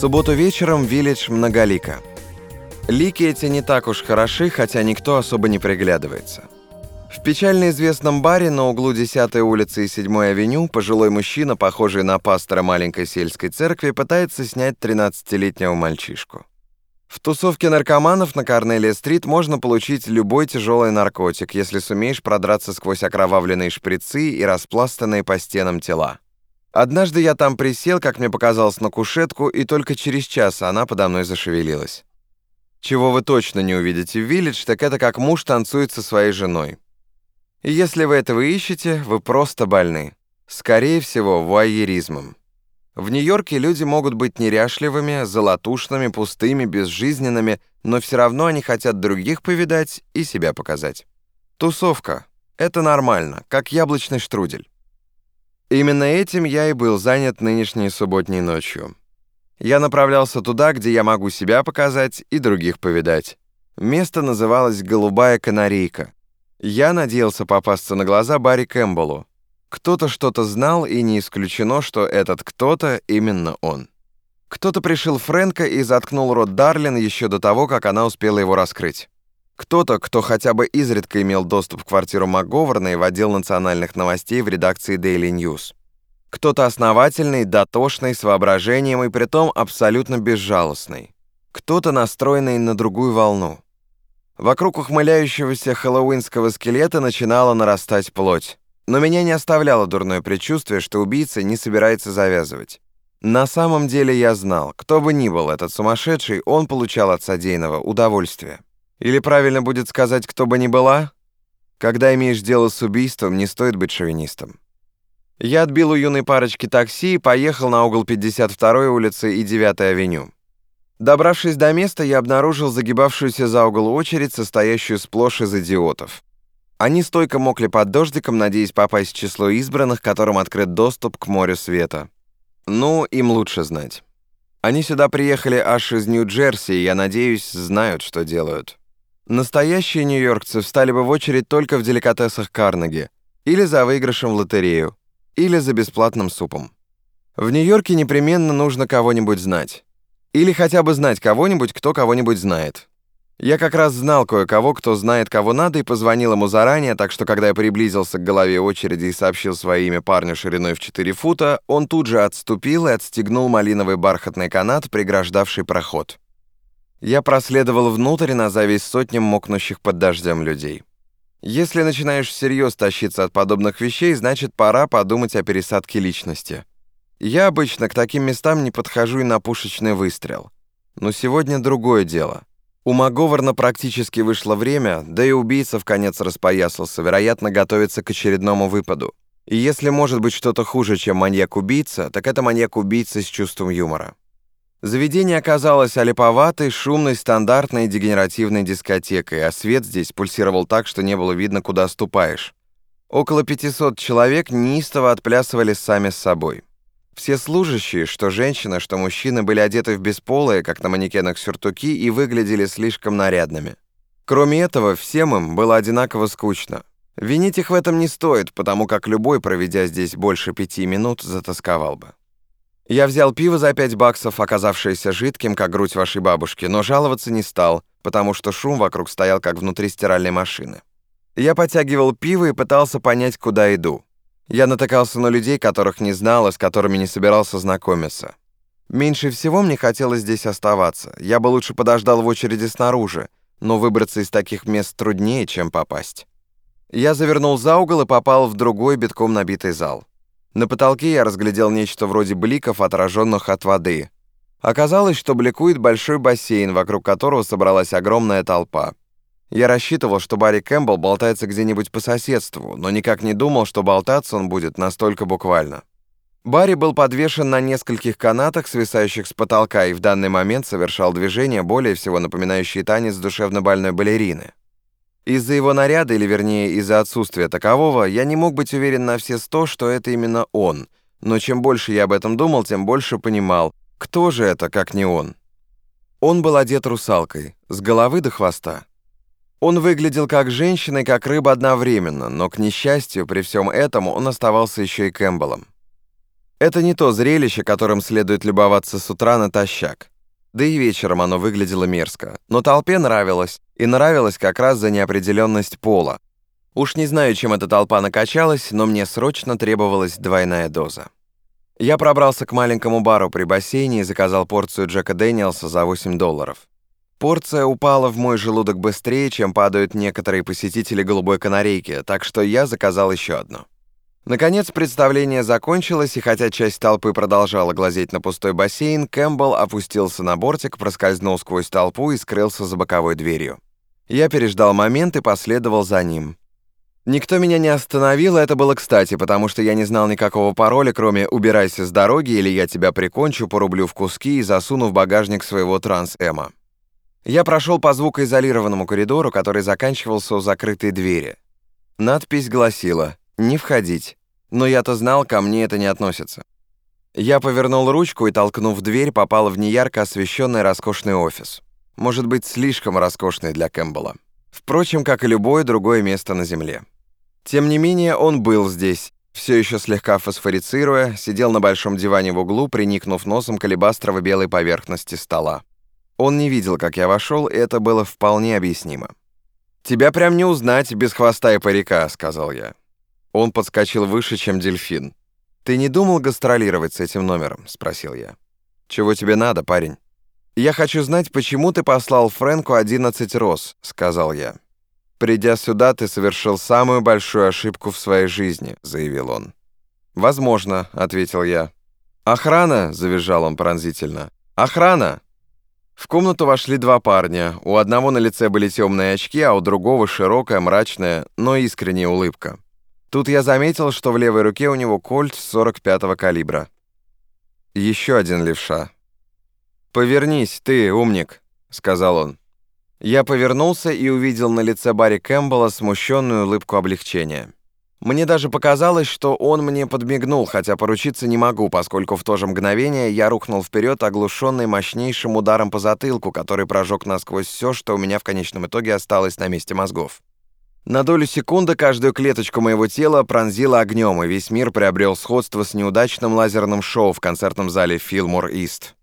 субботу вечером Виллидж многолика. Лики эти не так уж хороши, хотя никто особо не приглядывается. В печально известном баре на углу 10-й улицы и 7-й авеню пожилой мужчина, похожий на пастора маленькой сельской церкви, пытается снять 13-летнего мальчишку. В тусовке наркоманов на Корнелия-стрит можно получить любой тяжелый наркотик, если сумеешь продраться сквозь окровавленные шприцы и распластанные по стенам тела. Однажды я там присел, как мне показалось, на кушетку, и только через час она подо мной зашевелилась. Чего вы точно не увидите в Виллидж, так это как муж танцует со своей женой. И если вы этого ищете, вы просто больны. Скорее всего, вуайеризмом. В Нью-Йорке люди могут быть неряшливыми, золотушными, пустыми, безжизненными, но все равно они хотят других повидать и себя показать. Тусовка. Это нормально, как яблочный штрудель. Именно этим я и был занят нынешней субботней ночью. Я направлялся туда, где я могу себя показать и других повидать. Место называлось «Голубая канарейка». Я надеялся попасться на глаза Барри Кэмпбеллу. Кто-то что-то знал, и не исключено, что этот кто-то именно он. Кто-то пришил Фрэнка и заткнул рот Дарлин еще до того, как она успела его раскрыть. Кто-то, кто хотя бы изредка имел доступ в квартиру МакГоверна и в отдел национальных новостей в редакции Daily News. Кто-то основательный, дотошный, с воображением и притом абсолютно безжалостный. Кто-то настроенный на другую волну. Вокруг ухмыляющегося хэллоуинского скелета начинала нарастать плоть. Но меня не оставляло дурное предчувствие, что убийца не собирается завязывать. На самом деле я знал, кто бы ни был этот сумасшедший, он получал от содеянного удовольствие. Или правильно будет сказать, кто бы ни была? Когда имеешь дело с убийством, не стоит быть шовинистом. Я отбил у юной парочки такси и поехал на угол 52-й улицы и 9-й авеню. Добравшись до места, я обнаружил загибавшуюся за угол очередь, состоящую сплошь из идиотов. Они стойко мокли под дождиком, надеясь попасть в число избранных, которым открыт доступ к морю света. Ну, им лучше знать. Они сюда приехали аж из Нью-Джерси, и, я надеюсь, знают, что делают. Настоящие нью-йоркцы встали бы в очередь только в деликатесах Карнеги, или за выигрышем в лотерею, или за бесплатным супом. В Нью-Йорке непременно нужно кого-нибудь знать. Или хотя бы знать кого-нибудь, кто кого-нибудь знает. Я как раз знал кое-кого, кто знает, кого надо, и позвонил ему заранее, так что когда я приблизился к голове очереди и сообщил свое имя парню шириной в 4 фута, он тут же отступил и отстегнул малиновый бархатный канат, преграждавший проход. Я проследовал внутрь на зависть сотням мокнущих под дождем людей. Если начинаешь всерьез тащиться от подобных вещей, значит, пора подумать о пересадке личности. Я обычно к таким местам не подхожу и на пушечный выстрел. Но сегодня другое дело. У Маговарна практически вышло время, да и убийца в конец распоясался, вероятно, готовится к очередному выпаду. И если может быть что-то хуже, чем маньяк-убийца, так это маньяк-убийца с чувством юмора. Заведение оказалось олиповатой, шумной, стандартной дегенеративной дискотекой, а свет здесь пульсировал так, что не было видно, куда ступаешь. Около 500 человек неистово отплясывали сами с собой. Все служащие, что женщины, что мужчины, были одеты в бесполые, как на манекенах сюртуки, и выглядели слишком нарядными. Кроме этого, всем им было одинаково скучно. Винить их в этом не стоит, потому как любой, проведя здесь больше пяти минут, затасковал бы. Я взял пиво за пять баксов, оказавшееся жидким, как грудь вашей бабушки, но жаловаться не стал, потому что шум вокруг стоял, как внутри стиральной машины. Я подтягивал пиво и пытался понять, куда иду. Я натыкался на людей, которых не знал и с которыми не собирался знакомиться. Меньше всего мне хотелось здесь оставаться. Я бы лучше подождал в очереди снаружи, но выбраться из таких мест труднее, чем попасть. Я завернул за угол и попал в другой битком набитый зал. На потолке я разглядел нечто вроде бликов, отраженных от воды. Оказалось, что бликует большой бассейн, вокруг которого собралась огромная толпа. Я рассчитывал, что Барри Кэмпбелл болтается где-нибудь по соседству, но никак не думал, что болтаться он будет настолько буквально. Барри был подвешен на нескольких канатах, свисающих с потолка, и в данный момент совершал движения, более всего напоминающие танец душевно-больной балерины. Из-за его наряда, или вернее из-за отсутствия такового, я не мог быть уверен на все сто, что это именно он. Но чем больше я об этом думал, тем больше понимал, кто же это, как не он. Он был одет русалкой, с головы до хвоста. Он выглядел как женщина и как рыба одновременно, но, к несчастью, при всем этом он оставался еще и Кэмпбеллом. Это не то зрелище, которым следует любоваться с утра натощак. Да и вечером оно выглядело мерзко. Но толпе нравилось. И нравилось как раз за неопределенность пола. Уж не знаю, чем эта толпа накачалась, но мне срочно требовалась двойная доза. Я пробрался к маленькому бару при бассейне и заказал порцию Джека Дэниелса за 8 долларов. Порция упала в мой желудок быстрее, чем падают некоторые посетители голубой канарейки, так что я заказал еще одну. Наконец представление закончилось, и хотя часть толпы продолжала глазеть на пустой бассейн, Кэмпбелл опустился на бортик, проскользнул сквозь толпу и скрылся за боковой дверью. Я переждал момент и последовал за ним. Никто меня не остановил, и это было кстати, потому что я не знал никакого пароля, кроме «убирайся с дороги» или «я тебя прикончу, порублю в куски и засуну в багажник своего транс-эма». Я прошел по звукоизолированному коридору, который заканчивался у закрытой двери. Надпись гласила «Не входить», но я-то знал, ко мне это не относится. Я повернул ручку и, толкнув дверь, попал в неярко освещенный роскошный офис. Может быть, слишком роскошный для Кэмпбелла. Впрочем, как и любое другое место на Земле. Тем не менее, он был здесь, все еще слегка фосфорицируя, сидел на большом диване в углу, приникнув носом к алебастрово-белой поверхности стола. Он не видел, как я вошел, и это было вполне объяснимо. «Тебя прям не узнать без хвоста и парика», — сказал я. Он подскочил выше, чем дельфин. «Ты не думал гастролировать с этим номером?» — спросил я. «Чего тебе надо, парень?» «Я хочу знать, почему ты послал Фрэнку 11 роз», — сказал я. «Придя сюда, ты совершил самую большую ошибку в своей жизни», — заявил он. «Возможно», — ответил я. «Охрана!» — завизжал он пронзительно. «Охрана!» В комнату вошли два парня. У одного на лице были темные очки, а у другого широкая, мрачная, но искренняя улыбка. Тут я заметил, что в левой руке у него кольт 45-го калибра. Еще один левша. «Повернись, ты, умник», — сказал он. Я повернулся и увидел на лице Барри Кэмпбелла смущенную улыбку облегчения. Мне даже показалось, что он мне подмигнул, хотя поручиться не могу, поскольку в то же мгновение я рухнул вперед, оглушенный мощнейшим ударом по затылку, который прожег насквозь все, что у меня в конечном итоге осталось на месте мозгов. На долю секунды каждую клеточку моего тела пронзило огнем, и весь мир приобрел сходство с неудачным лазерным шоу в концертном зале «Филмор Ист».